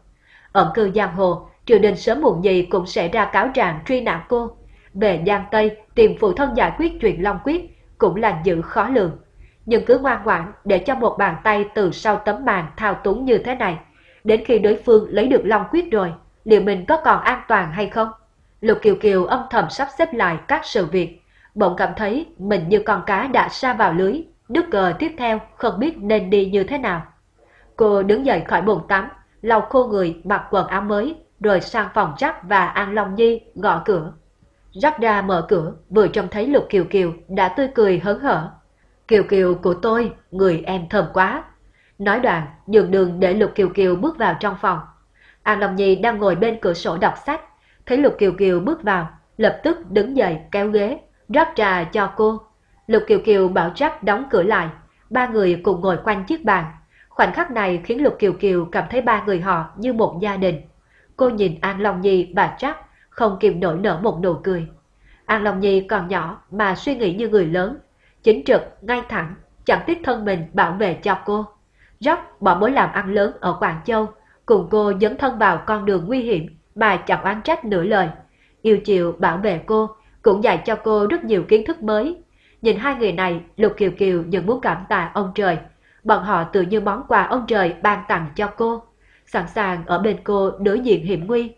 Ẩn cư giang hồ, triều đình sớm muộn gì cũng sẽ ra cáo trạng truy nã cô. Về Giang Tây tìm phụ thân giải quyết chuyện Long Quyết cũng là dự khó lường. Nhưng cứ ngoan ngoãn để cho một bàn tay từ sau tấm màn thao túng như thế này. Đến khi đối phương lấy được Long Quyết rồi, liệu mình có còn an toàn hay không? Lục Kiều Kiều âm thầm sắp xếp lại các sự việc, bỗng cảm thấy mình như con cá đã sa vào lưới, đứt cờ tiếp theo không biết nên đi như thế nào. Cô đứng dậy khỏi bồn tắm, lau khô người mặc quần áo mới, rồi sang phòng Jack và An Long Nhi gõ cửa. Jack ra mở cửa, vừa trông thấy Lục Kiều Kiều đã tươi cười hớn hở. Kiều Kiều của tôi, người em thơm quá. Nói đoạn, nhường đường để Lục Kiều Kiều bước vào trong phòng. An Long Nhi đang ngồi bên cửa sổ đọc sách, thấy Lục Kiều Kiều bước vào, lập tức đứng dậy kéo ghế, rót trà cho cô. Lục Kiều Kiều bảo Jack đóng cửa lại, ba người cùng ngồi quanh chiếc bàn. Khoảnh khắc này khiến Lục Kiều Kiều cảm thấy ba người họ như một gia đình. Cô nhìn An Long Nhi và Jack, không kìm nổi nở một nụ cười. An Long Nhi còn nhỏ mà suy nghĩ như người lớn, chính trực, ngay thẳng, chẳng tiếc thân mình bảo vệ cho cô. Jack bỏ mối làm ăn lớn ở Quảng Châu, cùng cô dấn thân vào con đường nguy hiểm mà chẳng oán trách nửa lời. Yêu chiều bảo vệ cô, cũng dạy cho cô rất nhiều kiến thức mới. Nhìn hai người này, Lục Kiều Kiều vẫn muốn cảm tạ ông trời. Bọn họ tự như món quà ông trời ban tặng cho cô, sẵn sàng ở bên cô đối diện hiểm nguy.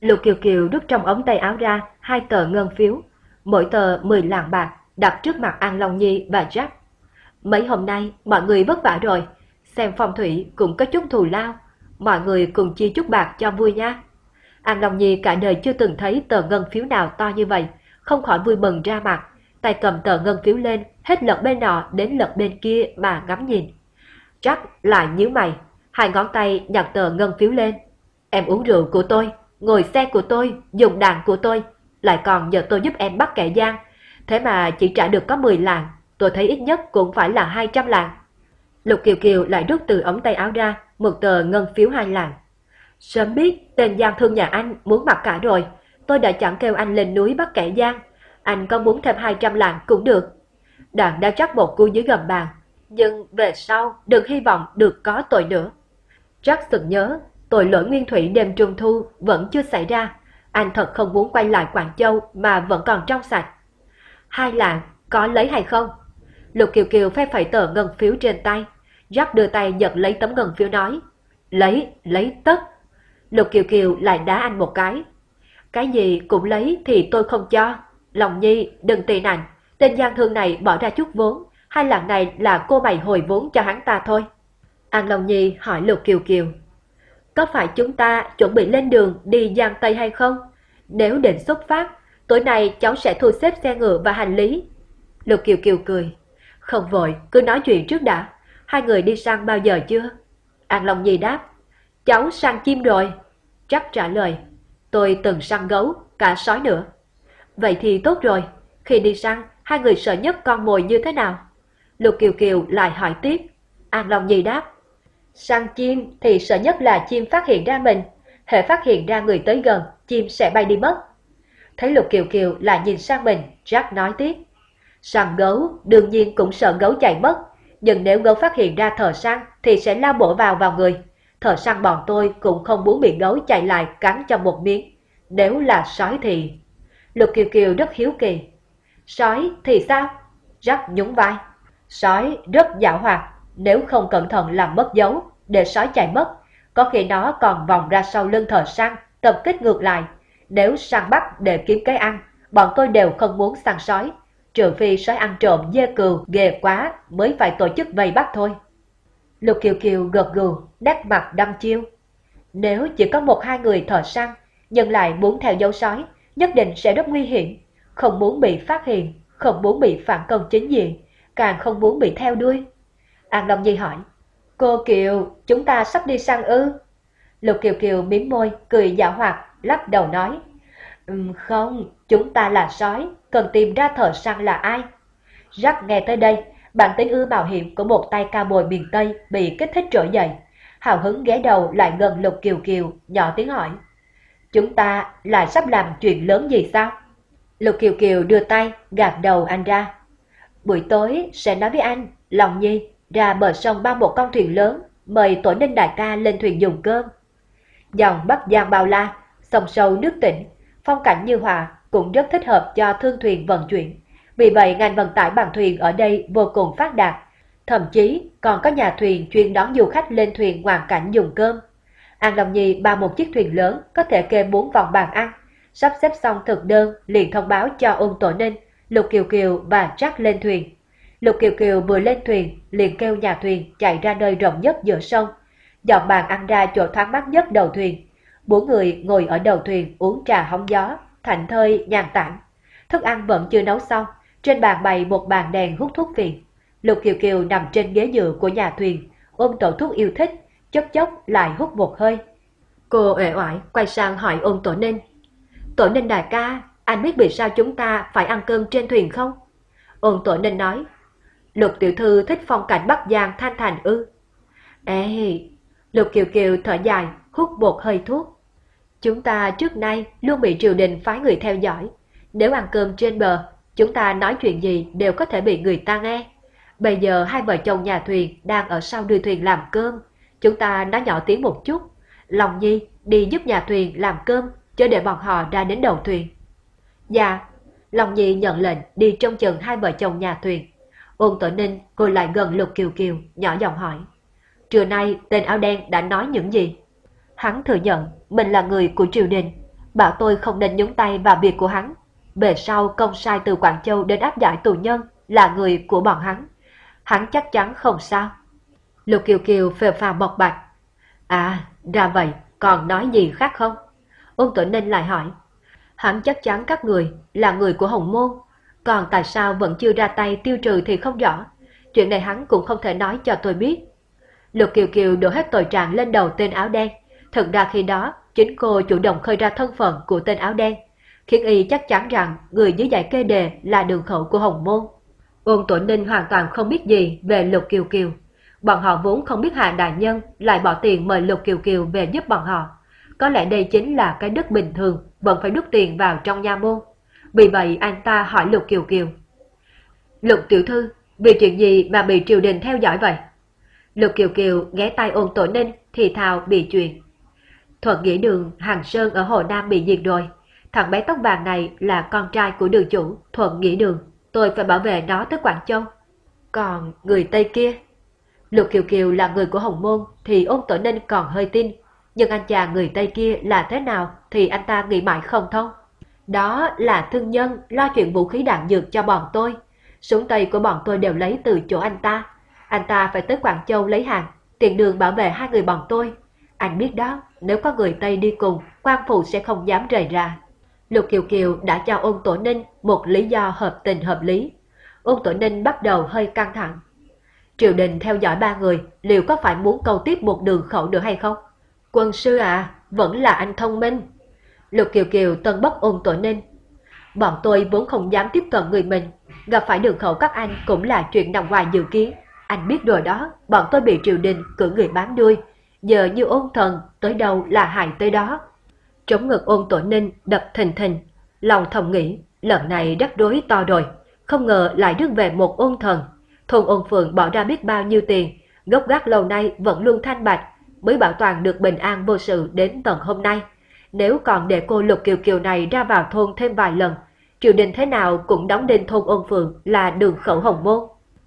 Lục Kiều Kiều rút trong ống tay áo ra hai tờ ngân phiếu, mỗi tờ 10 lạng bạc, đặt trước mặt An Long Nhi và Jack. Mấy hôm nay mọi người vất vả rồi, xem phong thủy cũng có chút thù lao, mọi người cùng chia chút bạc cho vui nha. An Long Nhi cả đời chưa từng thấy tờ ngân phiếu nào to như vậy, không khỏi vui mừng ra mặt, tay cầm tờ ngân phiếu lên, hết lật bên nọ đến lật bên kia mà ngắm nhìn. Jack lại nhíu mày, hai ngón tay nhặt tờ ngân phiếu lên. Em uống rượu của tôi, ngồi xe của tôi, dùng đàn của tôi, lại còn nhờ tôi giúp em bắt kẻ gian. Thế mà chỉ trả được có 10 lạng, tôi thấy ít nhất cũng phải là 200 lạng. Lục Kiều Kiều lại rút từ ống tay áo ra một tờ ngân phiếu hai lạng. Sớm biết tên gian thương nhà anh muốn mặc cả rồi, tôi đã chẳng kêu anh lên núi bắt kẻ gian. Anh có muốn thêm 200 lạng cũng được. Đoạn đã chắc một cu dưới gầm bàn, nhưng về sau đừng hy vọng được có tội nữa. Jack sực nhớ, tội lỗi nguyên thủy đêm trung thu vẫn chưa xảy ra. Anh thật không muốn quay lại Quảng Châu mà vẫn còn trong sạch. Hai lạng, có lấy hay không? Lục Kiều Kiều phép phải tờ ngân phiếu trên tay. Jack đưa tay giật lấy tấm ngân phiếu nói. Lấy, lấy tất. Lục Kiều Kiều lại đá anh một cái. Cái gì cũng lấy thì tôi không cho. Lòng nhi, đừng tị nạnh. Tên gian thương này bỏ ra chút vốn. Hai lần này là cô mày hồi vốn cho hắn ta thôi. An Long Nhi hỏi Lục Kiều Kiều. Có phải chúng ta chuẩn bị lên đường đi Giang Tây hay không? Nếu định xuất phát, tối nay cháu sẽ thu xếp xe ngựa và hành lý. Lục Kiều Kiều cười. Không vội, cứ nói chuyện trước đã. Hai người đi săn bao giờ chưa? An Long Nhi đáp. Cháu săn chim rồi. Chắc trả lời. Tôi từng săn gấu, cả sói nữa. Vậy thì tốt rồi. Khi đi săn, hai người sợ nhất con mồi như thế nào? Lục Kiều Kiều lại hỏi tiếp. An Long Nhi đáp. Săn chim thì sợ nhất là chim phát hiện ra mình. Hệ phát hiện ra người tới gần, chim sẽ bay đi mất. Thấy Lục Kiều Kiều lại nhìn sang mình, Jack nói tiếp. Săn gấu đương nhiên cũng sợ gấu chạy mất, nhưng nếu gấu phát hiện ra thợ săn thì sẽ lao bổ vào vào người. Thợ săn bọn tôi cũng không muốn bị gấu chạy lại cắn cho một miếng. Nếu là sói thì... Lục Kiều Kiều rất hiếu kỳ. Sói thì sao? Rắc nhún vai. Sói rất dạo hoạt, nếu không cẩn thận làm mất dấu, để sói chạy mất, có khi nó còn vòng ra sau lưng thợ săn, tập kích ngược lại. Nếu săn bắt để kiếm cái ăn, bọn tôi đều không muốn săn sói, trừ phi sói ăn trộm dê cừu ghê quá mới phải tổ chức vây bắt thôi. Lục Kiều Kiều gật gù, nét mặt đăm chiêu. Nếu chỉ có một hai người thợ săn, nhưng lại muốn theo dấu sói, nhất định sẽ rất nguy hiểm, không muốn bị phát hiện, không muốn bị phản công chính diện, càng không muốn bị theo đuôi. An Long Nhi hỏi, cô Kiều, chúng ta sắp đi săn ư? Lục Kiều Kiều miếm môi, cười giả hoạt, lắc đầu nói, không, chúng ta là sói, cần tìm ra thợ săn là ai. Jack nghe tới đây, bản tính ưa mạo hiểm của một tay cao bồi miền Tây bị kích thích trỗi dậy. Hào hứng ghé đầu lại gần Lục Kiều Kiều, nhỏ tiếng hỏi. Chúng ta lại sắp làm chuyện lớn gì sao? Lục Kiều Kiều đưa tay, gạt đầu anh ra. Buổi tối sẽ nói với anh, Lòng Nhi, ra bờ sông bao một con thuyền lớn, mời tổ ninh đại ca lên thuyền dùng cơm. Dòng Bắc Giang bao la, sông sâu nước tỉnh, phong cảnh như hòa cũng rất thích hợp cho thương thuyền vận chuyển. Vì vậy ngành vận tải bằng thuyền ở đây vô cùng phát đạt. Thậm chí còn có nhà thuyền chuyên đón du khách lên thuyền ngoạn cảnh dùng cơm. An Long Nhi ba một chiếc thuyền lớn có thể kê bốn vòng bàn ăn. Sắp xếp xong thực đơn liền thông báo cho ôn tổ ninh, Lục Kiều Kiều và Trác lên thuyền. Lục Kiều Kiều vừa lên thuyền liền kêu nhà thuyền chạy ra nơi rộng nhất giữa sông. Dọn bàn ăn ra chỗ thoáng mát nhất đầu thuyền. Bốn người ngồi ở đầu thuyền uống trà hóng gió, thảnh thơi nhàn tản. Thức ăn vẫn chưa nấu xong, trên bàn bày một bàn đèn hút thuốc phiện. Lục Kiều Kiều nằm trên ghế dựa của nhà thuyền, ôm tổ thuốc yêu thích, chốc chốc lại hút một hơi. Cô uể oải quay sang hỏi ôn tổ ninh. Tổ ninh đại ca, anh biết vì sao chúng ta phải ăn cơm trên thuyền không? Ôn tổ ninh nói, Lục tiểu thư thích phong cảnh Bắc Giang thanh thành ư. Ê, Lục Kiều Kiều thở dài, hút một hơi thuốc. Chúng ta trước nay luôn bị triều đình phái người theo dõi. Nếu ăn cơm trên bờ, chúng ta nói chuyện gì đều có thể bị người ta nghe. Bây giờ hai vợ chồng nhà thuyền đang ở sau đuôi thuyền làm cơm. Chúng ta nói nhỏ tiếng một chút. Lòng Nhi đi giúp nhà thuyền làm cơm, cho để bọn họ ra đến đầu thuyền. Dạ, Lòng Nhi nhận lệnh đi trong chừng hai vợ chồng nhà thuyền. Ôn Tổ Ninh ngồi lại gần Lục Kiều Kiều, nhỏ giọng hỏi. Trưa nay tên áo đen đã nói những gì? Hắn thừa nhận mình là người của triều đình, bảo tôi không nên nhúng tay vào việc của hắn. Về sau công sai từ Quảng Châu đến áp giải tù nhân là người của bọn hắn. Hắn chắc chắn không sao. Lục Kiều Kiều phều phào bọc bạch. À, ra vậy, còn nói gì khác không? Ôn tuấn Ninh lại hỏi. Hắn chắc chắn các người là người của Hồng Môn, còn tại sao vẫn chưa ra tay tiêu trừ thì không rõ. Chuyện này hắn cũng không thể nói cho tôi biết. Lục Kiều Kiều đổ hết tội trạng lên đầu tên áo đen thật ra khi đó, chính cô chủ động khơi ra thân phận của tên áo đen, khiến y chắc chắn rằng người dưới giải kê đề là đường khẩu của Hồng Môn. Ôn Tổ Ninh hoàn toàn không biết gì về Lục Kiều Kiều. Bọn họ vốn không biết Hạ Đại Nhân lại bỏ tiền mời Lục Kiều Kiều về giúp bọn họ. Có lẽ đây chính là cái đức bình thường, vẫn phải đút tiền vào trong nha môn. Vì vậy anh ta hỏi Lục Kiều Kiều. Lục tiểu thư, vì chuyện gì mà bị triều đình theo dõi vậy? Lục Kiều Kiều ghé tay ôn tổ ninh thì thào bị chuyện. Thuận nghĩa đường Hàng Sơn ở Hồ Nam bị diệt rồi. Thằng bé tóc vàng này là con trai của đường chủ Thuận Nghĩa Đường. Tôi phải bảo vệ nó tới Quảng Châu. Còn người Tây kia? Lục Kiều Kiều là người của Hồng Môn thì ôn tổ ninh còn hơi tin. Nhưng anh chàng người Tây kia là thế nào thì anh ta nghĩ mãi không thông. Đó là thương nhân lo chuyện vũ khí đạn dược cho bọn tôi. Súng Tây của bọn tôi đều lấy từ chỗ anh ta. Anh ta phải tới Quảng Châu lấy hàng, tiền đường bảo vệ hai người bọn tôi. Anh biết đó, nếu có người Tây đi cùng, quan phủ sẽ không dám rời ra. Lục Kiều Kiều đã cho ôn tổ ninh một lý do hợp tình hợp lý. Ôn tổ ninh bắt đầu hơi căng thẳng. Triều đình theo dõi ba người, liệu có phải muốn cầu tiếp một đường khẩu nữa hay không? Quân sư à, vẫn là anh thông minh. Lục Kiều Kiều tân bất ôn tổ ninh. Bọn tôi vốn không dám tiếp cận người mình, gặp phải đường khẩu các anh cũng là chuyện nằm ngoài dự kiến. Anh biết rồi đó, bọn tôi bị triều đình cử người bám đuôi. Giờ như ôn thần, tới đâu là hại tới đó. Trống ngực ôn tổ ninh đập thình thình. Lòng thầm nghĩ, lần này rắc rối to rồi. Không ngờ lại rước về một ôn thần. Thôn ôn phượng bỏ ra biết bao nhiêu tiền, gốc gác lâu nay vẫn luôn thanh bạch, mới bảo toàn được bình an vô sự đến tận hôm nay. Nếu còn để cô Lục Kiều Kiều này ra vào thôn thêm vài lần, triều đình thế nào cũng đóng đinh thôn ôn phượng là đường khẩu hồng môn.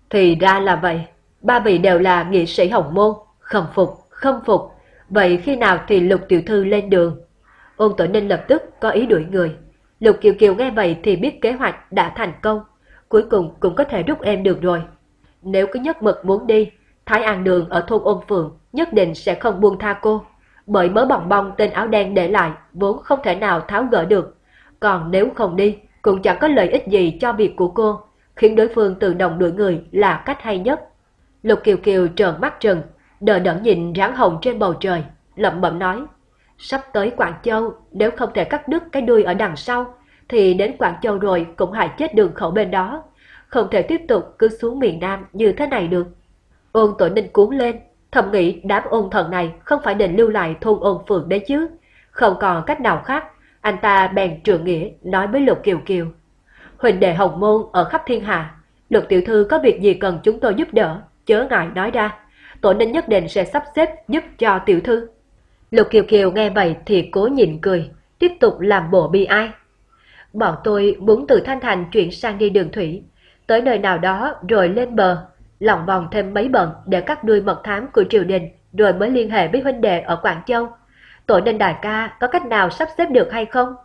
Thì ra là vậy, ba vị đều là nghị sĩ hồng môn, khâm phục, không phục. Vậy khi nào thì Lục Tiểu Thư lên đường? Ôn Tổ Ninh lập tức có ý đuổi người. Lục Kiều Kiều nghe vậy thì biết kế hoạch đã thành công, cuối cùng cũng có thể rút em được rồi. Nếu cứ nhất mực muốn đi, Thái An Đường ở thôn ôn phượng nhất định sẽ không buông tha cô, bởi mớ bòng bong tên áo đen để lại vốn không thể nào tháo gỡ được. Còn nếu không đi, cũng chẳng có lợi ích gì cho việc của cô, khiến đối phương tự động đuổi người là cách hay nhất. Lục Kiều Kiều trợn mắt trừng, đờ đẫn nhìn ráng hồng trên bầu trời, lẩm bẩm nói. Sắp tới Quảng Châu, nếu không thể cắt đứt cái đuôi ở đằng sau, thì đến Quảng Châu rồi cũng hại chết đường khẩu bên đó. Không thể tiếp tục cứ xuống miền Nam như thế này được. Ôn tội ninh cuốn lên, thầm nghĩ đám ôn thần này không phải định lưu lại thôn ôn phượng đấy chứ. Không còn cách nào khác, anh ta bèn trượng nghĩa nói với Lục Kiều Kiều. Huỳnh đệ hồng môn ở khắp thiên hạ, Lục tiểu thư có việc gì cần chúng tôi giúp đỡ, chớ ngại nói ra. Tổ ninh nhất định sẽ sắp xếp giúp cho tiểu thư. Lục Kiều Kiều nghe vậy thì cố nhịn cười, tiếp tục làm bộ bi ai. Bọn tôi muốn từ Thanh Thành chuyển sang đi đường thủy, tới nơi nào đó rồi lên bờ, lòng vòng thêm mấy bận để cắt đuôi mật thám của triều đình rồi mới liên hệ với huynh đệ ở Quảng Châu. Tổ ninh đại ca có cách nào sắp xếp được hay không?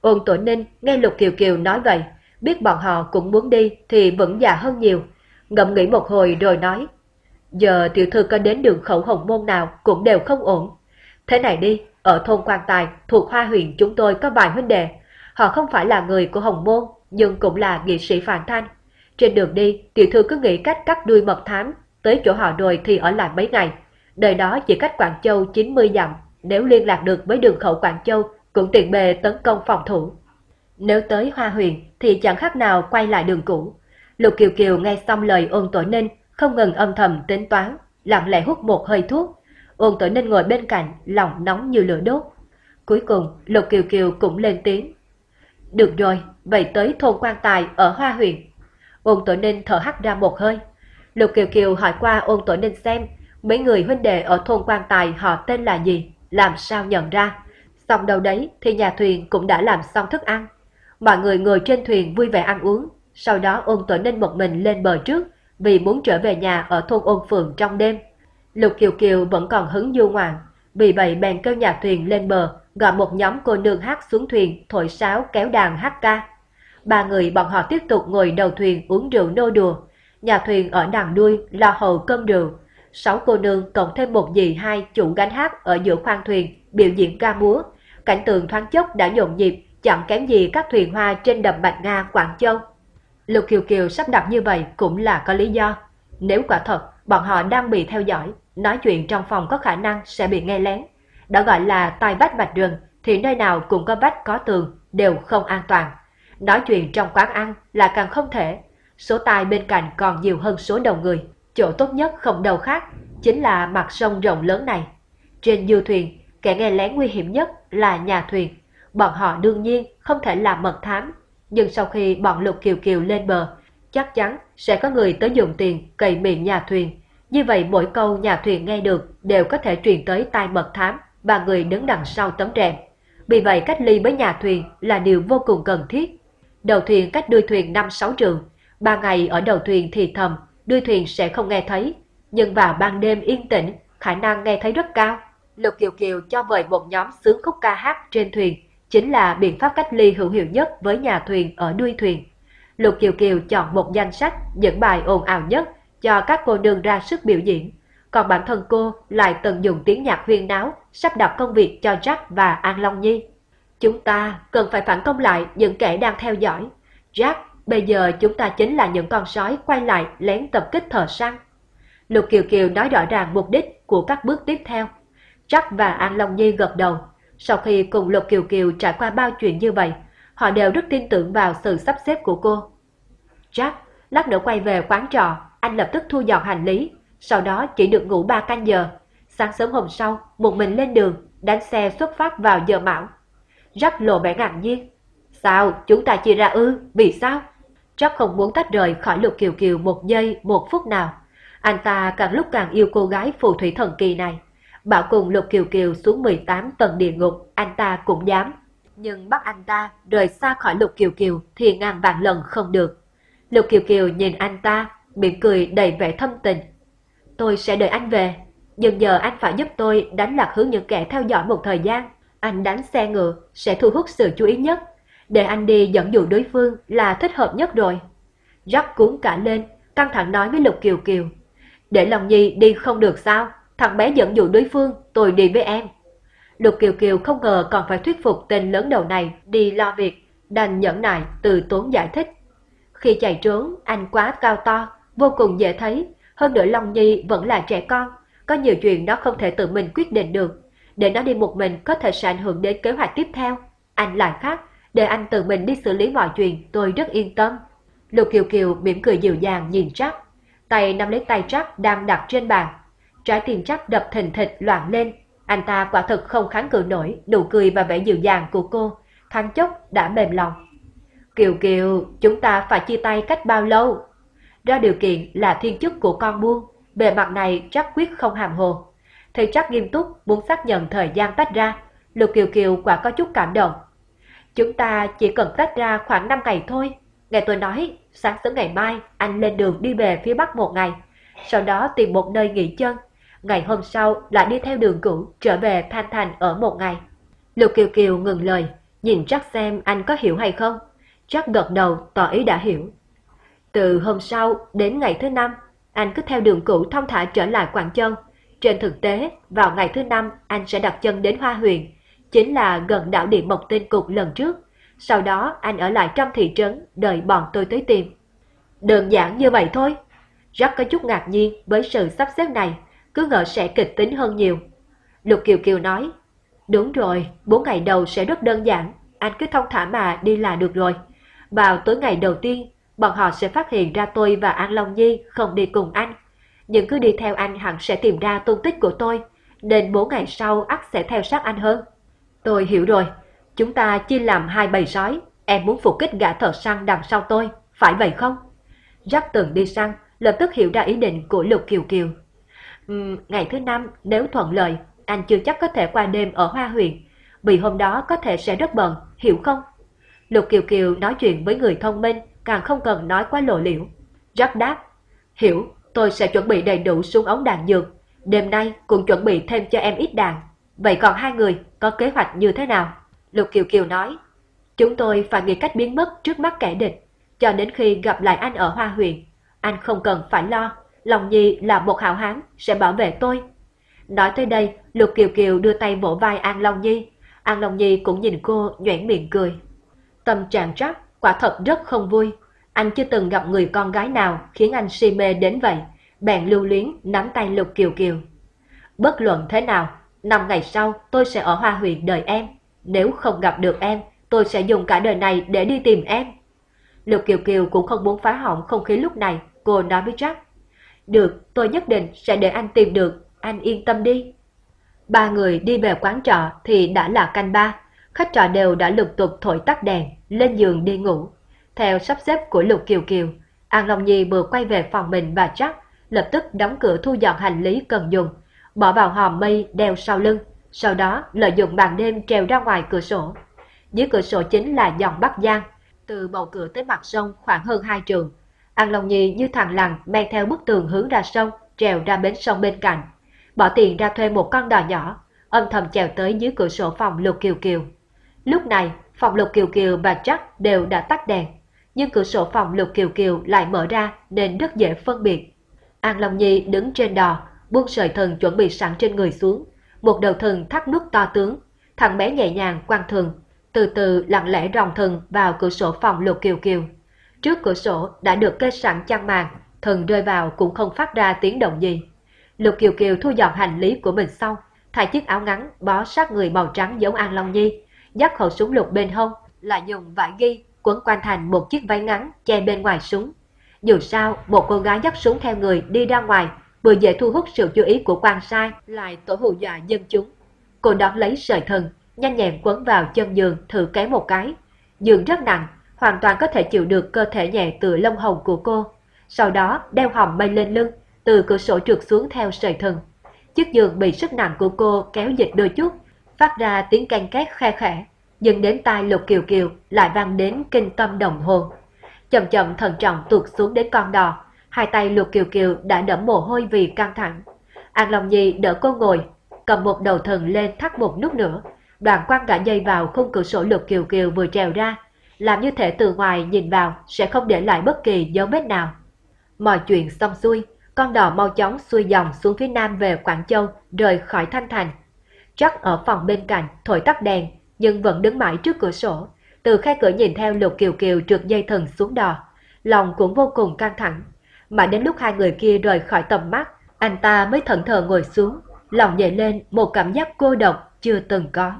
Ôn tổ ninh nghe Lục Kiều Kiều nói vậy, biết bọn họ cũng muốn đi thì vẫn già dạ hơn nhiều. Ngậm nghĩ một hồi rồi nói, giờ tiểu thư có đến đường khẩu hồng môn nào cũng đều không ổn. Thế này đi, ở thôn quan tài thuộc Hoa huyện chúng tôi có vài huynh đệ. Họ không phải là người của hồng môn, nhưng cũng là nghị sĩ phản thanh. Trên đường đi, tiểu thư cứ nghĩ cách cắt đuôi mật thám, tới chỗ họ rồi thì ở lại mấy ngày. Đời đó chỉ cách Quảng Châu 90 dặm, nếu liên lạc được với đường khẩu Quảng Châu cũng tiện bề tấn công phòng thủ. Nếu tới Hoa Huyền thì chẳng khác nào quay lại đường cũ. Lục Kiều Kiều nghe xong lời ôn tội ninh, không ngừng âm thầm tính toán, lặng lẽ hút một hơi thuốc. Uông Tử Ninh ngồi bên cạnh, lòng nóng như lửa đốt. Cuối cùng, Lục Kiều Kiều cũng lên tiếng. Được rồi, vậy tới thôn quan tài ở Hoa huyện. Uông Tử Ninh thở hắt ra một hơi. Lục Kiều Kiều hỏi qua Uông Tử Ninh xem mấy người huynh đệ ở thôn quan tài họ tên là gì, làm sao nhận ra. Xong đầu đấy thì nhà thuyền cũng đã làm xong thức ăn. Mọi người ngồi trên thuyền vui vẻ ăn uống, sau đó Uông Tử Ninh một mình lên bờ trước vì muốn trở về nhà ở thôn ôn phường trong đêm. Lục Kiều Kiều vẫn còn hứng du ngoạn, vì vậy bèn kêu nhà thuyền lên bờ, gọi một nhóm cô nương hát xuống thuyền, thổi sáo kéo đàn hát ca. Ba người bọn họ tiếp tục ngồi đầu thuyền uống rượu nô đùa. Nhà thuyền ở đằng đuôi lo hầu cơm rượu. Sáu cô nương cộng thêm một dì hai chủ gánh hát ở giữa khoang thuyền biểu diễn ca múa. Cảnh tượng thoáng chốc đã nhộn nhịp, chẳng kém gì các thuyền hoa trên đầm Bạch Nga, Quảng Châu. Lục Kiều Kiều sắp đặt như vậy cũng là có lý do. Nếu quả thật bọn họ đang bị theo dõi, nói chuyện trong phòng có khả năng sẽ bị nghe lén. Đã gọi là tai vách vạch rừng thì nơi nào cũng có vách có tường, đều không an toàn. Nói chuyện trong quán ăn là càng không thể. Số tai bên cạnh còn nhiều hơn số đầu người. Chỗ tốt nhất không đâu khác, chính là mặt sông rộng lớn này. Trên du thuyền, kẻ nghe lén nguy hiểm nhất là nhà thuyền. Bọn họ đương nhiên không thể làm mật thám. Nhưng sau khi bọn lục kiều kiều lên bờ, chắc chắn sẽ có người tới dùng tiền cày miệng nhà thuyền. Như vậy mỗi câu nhà thuyền nghe được đều có thể truyền tới tai mật thám và người đứng đằng sau tấm rèm. Vì vậy cách ly với nhà thuyền là điều vô cùng cần thiết. Đầu thuyền cách đuôi thuyền 5-6 trường. Ba ngày ở đầu thuyền thì thầm, đuôi thuyền sẽ không nghe thấy. Nhưng vào ban đêm yên tĩnh, khả năng nghe thấy rất cao. Lục Kiều Kiều cho vời một nhóm sướng khúc ca hát trên thuyền, chính là biện pháp cách ly hữu hiệu nhất với nhà thuyền ở đuôi thuyền. Lục Kiều Kiều chọn một danh sách những bài ồn ào nhất cho các cô nương ra sức biểu diễn. Còn bản thân cô lại tận dụng tiếng nhạc huyên náo, sắp đặt công việc cho Jack và An Long Nhi. Chúng ta cần phải phản công lại những kẻ đang theo dõi. Jack, bây giờ chúng ta chính là những con sói quay lại lén tập kích thợ săn. Lục Kiều Kiều nói rõ ràng mục đích của các bước tiếp theo. Jack và An Long Nhi gật đầu. Sau khi cùng Lục Kiều Kiều trải qua bao chuyện như vậy, họ đều rất tin tưởng vào sự sắp xếp của cô. Jack, lát nữa quay về quán trọ, anh lập tức thu dọn hành lý, sau đó chỉ được ngủ 3 canh giờ. Sáng sớm hôm sau, một mình lên đường, đánh xe xuất phát vào giờ mão. Jack lộ vẻ ngạc nhiên. Sao, chúng ta chia ra ư, vì sao? Jack không muốn tách rời khỏi lục kiều kiều một giây, một phút nào. Anh ta càng lúc càng yêu cô gái phù thủy thần kỳ này. Bảo cùng lục kiều kiều xuống 18 tầng địa ngục, anh ta cũng dám. Nhưng bắt anh ta rời xa khỏi lục kiều kiều thì ngàn vạn lần không được. Lục kiều kiều nhìn anh ta, mỉm cười đầy vẻ thâm tình. Tôi sẽ đợi anh về, nhưng giờ anh phải giúp tôi đánh lạc hướng những kẻ theo dõi một thời gian. Anh đánh xe ngựa sẽ thu hút sự chú ý nhất. Để anh đi dẫn dụ đối phương là thích hợp nhất rồi. Jack cuốn cả lên, căng thẳng nói với Lục Kiều Kiều. Để lòng nhi đi không được sao? Thằng bé dẫn dụ đối phương, tôi đi với em. Lục Kiều Kiều không ngờ còn phải thuyết phục tên lớn đầu này đi lo việc, đành nhẫn nại từ tốn giải thích. Khi chạy trốn, anh quá cao to, vô cùng dễ thấy, hơn nữa Long Nhi vẫn là trẻ con, có nhiều chuyện nó không thể tự mình quyết định được. Để nó đi một mình có thể sẽ ảnh hưởng đến kế hoạch tiếp theo. Anh lại khác, để anh tự mình đi xử lý mọi chuyện tôi rất yên tâm. Lục Kiều Kiều mỉm cười dịu dàng nhìn chắc tay nắm lấy tay chắc đang đặt trên bàn. Trái tim chắc đập thình thịch loạn lên, anh ta quả thực không kháng cự nổi nụ cười và vẻ dịu dàng của cô, thoáng chốc đã mềm lòng. Kiều Kiều, chúng ta phải chia tay cách bao lâu? ra điều kiện là thiên chức của con buông bề mặt này chắc quyết không hàm hồ. Thầy chắc nghiêm túc muốn xác nhận thời gian tách ra, Lục Kiều Kiều quả có chút cảm động. Chúng ta chỉ cần tách ra khoảng 5 ngày thôi. Nghe tôi nói, sáng sớm ngày mai anh lên đường đi về phía Bắc một ngày, sau đó tìm một nơi nghỉ chân. Ngày hôm sau lại đi theo đường cũ trở về Phan Thành ở một ngày. Lục Kiều Kiều ngừng lời, nhìn chắc xem anh có hiểu hay không. Chắc gật đầu tỏ ý đã hiểu. Từ hôm sau đến ngày thứ năm, anh cứ theo đường cũ thông thả trở lại Quảng chân Trên thực tế, vào ngày thứ năm anh sẽ đặt chân đến Hoa Huyền, chính là gần đảo địa mộc tên cục lần trước. Sau đó anh ở lại trong thị trấn đợi bọn tôi tới tìm. Đơn giản như vậy thôi. Rất có chút ngạc nhiên với sự sắp xếp này, cứ ngờ sẽ kịch tính hơn nhiều. Lục Kiều Kiều nói, đúng rồi, bốn ngày đầu sẽ rất đơn giản, anh cứ thông thả mà đi là được rồi. Vào tối ngày đầu tiên, bọn họ sẽ phát hiện ra tôi và An Long Nhi không đi cùng anh. nhưng cứ đi theo anh hẳn sẽ tìm ra tung tích của tôi, nên bốn ngày sau ắt sẽ theo sát anh hơn. Tôi hiểu rồi, chúng ta chia làm hai bầy sói, em muốn phục kích gã thợ săn đằng sau tôi, phải vậy không? Jack từng đi săn, lập tức hiểu ra ý định của Lục Kiều Kiều. Ừ, ngày thứ năm, nếu thuận lợi, anh chưa chắc có thể qua đêm ở Hoa Huyền, vì hôm đó có thể sẽ rất bận, hiểu không? Lục Kiều Kiều nói chuyện với người thông minh, càng không cần nói quá lộ liễu. Jack đáp, hiểu, tôi sẽ chuẩn bị đầy đủ súng ống đạn dược, đêm nay cũng chuẩn bị thêm cho em ít đạn. Vậy còn hai người có kế hoạch như thế nào? Lục Kiều Kiều nói, chúng tôi phải nghĩ cách biến mất trước mắt kẻ địch, cho đến khi gặp lại anh ở Hoa Huyền. Anh không cần phải lo, lòng nhi là một hảo hán, sẽ bảo vệ tôi. Nói tới đây, Lục Kiều Kiều đưa tay vỗ vai An Long Nhi. An Long Nhi cũng nhìn cô nhoẻn miệng cười. Tâm trạng Jack quả thật rất không vui. Anh chưa từng gặp người con gái nào khiến anh si mê đến vậy. Bèn lưu luyến nắm tay Lục Kiều Kiều. Bất luận thế nào, năm ngày sau tôi sẽ ở Hoa Huyền đợi em. Nếu không gặp được em, tôi sẽ dùng cả đời này để đi tìm em. Lục Kiều Kiều cũng không muốn phá hỏng không khí lúc này, cô nói với Jack. Được, tôi nhất định sẽ để anh tìm được, anh yên tâm đi. Ba người đi về quán trọ thì đã là canh ba, khách trọ đều đã lục tục thổi tắt đèn, lên giường đi ngủ. Theo sắp xếp của Lục Kiều Kiều, An Long Nhi vừa quay về phòng mình và Jack, lập tức đóng cửa thu dọn hành lý cần dùng, bỏ vào hòm mây đeo sau lưng, sau đó lợi dụng bàn đêm treo ra ngoài cửa sổ. Dưới cửa sổ chính là dòng Bắc Giang, từ bầu cửa tới mặt sông khoảng hơn hai trường. An Long Nhi như thằng lằn men theo bức tường hướng ra sông, trèo ra bến sông bên cạnh. Bỏ tiền ra thuê một con đò nhỏ, âm thầm trèo tới dưới cửa sổ phòng Lục Kiều Kiều. Lúc này, phòng Lục Kiều Kiều và chắc đều đã tắt đèn, nhưng cửa sổ phòng Lục Kiều Kiều lại mở ra nên rất dễ phân biệt. An Long Nhi đứng trên đò, buông sợi thần chuẩn bị sẵn trên người xuống. Một đầu thần thắt nút to tướng, thằng bé nhẹ nhàng quăng thường, từ từ lặng lẽ ròng thần vào cửa sổ phòng Lục Kiều Kiều. Trước cửa sổ đã được kê sẵn chăn màn, thần rơi vào cũng không phát ra tiếng động gì. Lục Kiều Kiều thu dọn hành lý của mình xong, thay chiếc áo ngắn bó sát người màu trắng giống An Long Nhi, dắt khẩu súng lục bên hông, lại dùng vải ghi quấn quanh thành một chiếc váy ngắn che bên ngoài súng. Dù sao, một cô gái dắt súng theo người đi ra ngoài, vừa dễ thu hút sự chú ý của quan sai, lại tổ hù dọa dân chúng. Cô đón lấy sợi thần, nhanh nhẹn quấn vào chân giường thử kéo một cái. Giường rất nặng, hoàn toàn có thể chịu được cơ thể nhẹ từ lông hồng của cô. Sau đó đeo hòm bay lên lưng, từ cửa sổ trượt xuống theo sợi thần. Chiếc giường bị sức nặng của cô kéo dịch đôi chút, phát ra tiếng canh két khe khẽ, nhưng đến tai Lục Kiều Kiều lại vang đến kinh tâm đồng hồn. Chậm chậm thận trọng tuột xuống đến con đò, hai tay Lục Kiều Kiều đã đẫm mồ hôi vì căng thẳng. An Long Nhi đỡ cô ngồi, cầm một đầu thần lên thắt một nút nữa, đoàn quăng cả dây vào khung cửa sổ Lục Kiều Kiều vừa trèo ra, làm như thể từ ngoài nhìn vào sẽ không để lại bất kỳ dấu vết nào. Mọi chuyện xong xuôi, con đò mau chóng xuôi dòng xuống phía nam về Quảng Châu, rời khỏi Thanh Thành. Chắc ở phòng bên cạnh thổi tắt đèn, nhưng vẫn đứng mãi trước cửa sổ, từ khe cửa nhìn theo Lục Kiều Kiều trượt dây thần xuống đò, lòng cũng vô cùng căng thẳng. Mà đến lúc hai người kia rời khỏi tầm mắt, anh ta mới thẫn thờ ngồi xuống, lòng dậy lên một cảm giác cô độc chưa từng có.